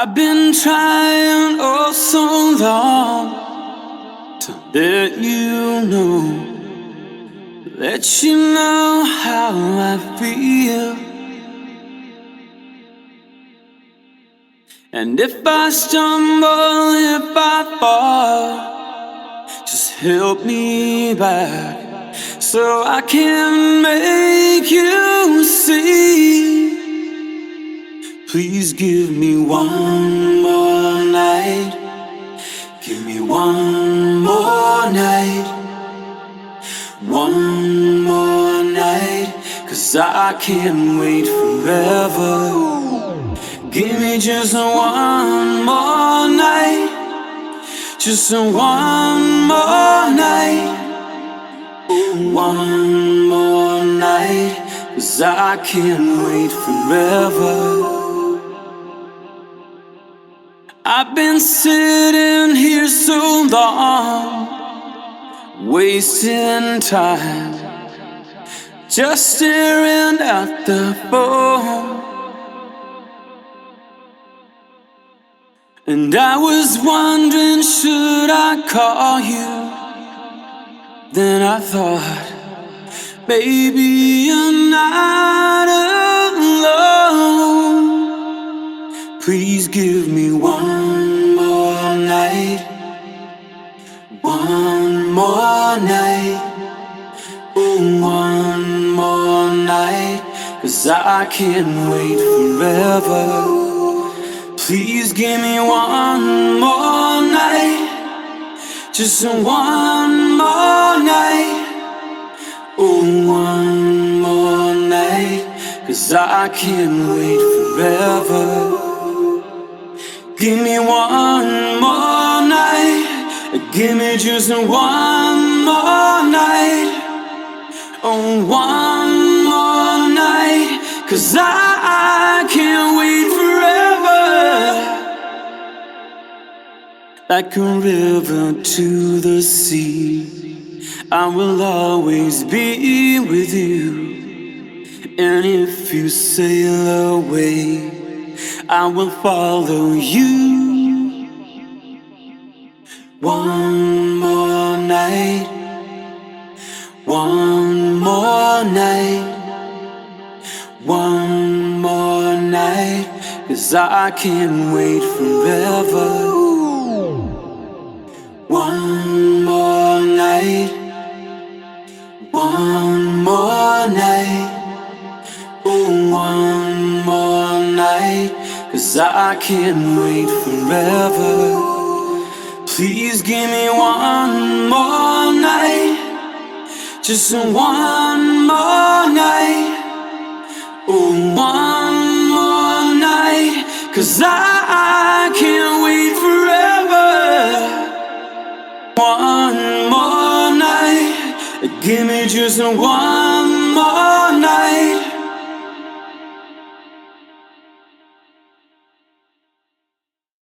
I've been trying oh so long to let you know, let you know how I feel. And if I stumble, if I fall, just help me back so I can make you see. Please give me one more night. Give me one more night. One more night. Cause I can't wait forever. Give me just one more night. Just one more night. One more night. Cause I can't wait forever. I've been sitting here so long, wasting time, just staring at the phone. And I was wondering, should I call you? Then I thought, maybe you're not alone. Please give me more night. Oh, one more night. Cause I can't wait forever. Please give me one more night. Just one more night. Oh, one more night. Cause I can't wait forever. Give me one more. Give me just one more night. Oh, one more night. Cause I, I can't wait forever. Like a river to the sea, I will always be with you. And if you sail away, I will follow you. One more night, one more night, one more night, cause I can't wait forever. One more night, one more night, oh, one more night. Cause I can't wait forever. Please give me one more night. Just one more night. Oh, one more night. Cause I, I can't wait forever. One more night. Give me just one.